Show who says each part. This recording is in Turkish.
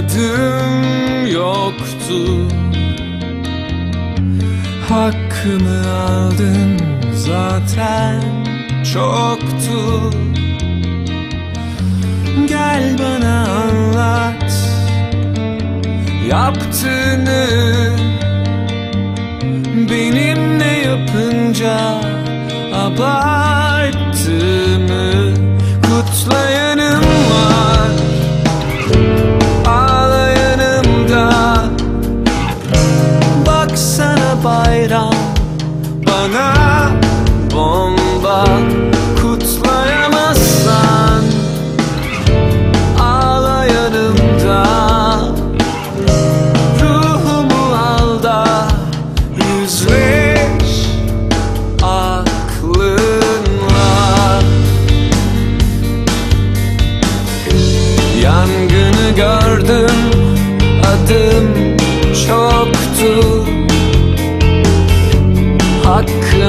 Speaker 1: adım yoktu. Hakkımı aldın zaten çoktu. Gel bana anlat Yaptığını. Benimle yapınca Abarttığımı Kutlayanım Bana bomba Kutlayamazsan Ağlayanım da. Ruhumu al da Yüzleş aklınla. Yangını gördüm Adım çoktu Hakkımı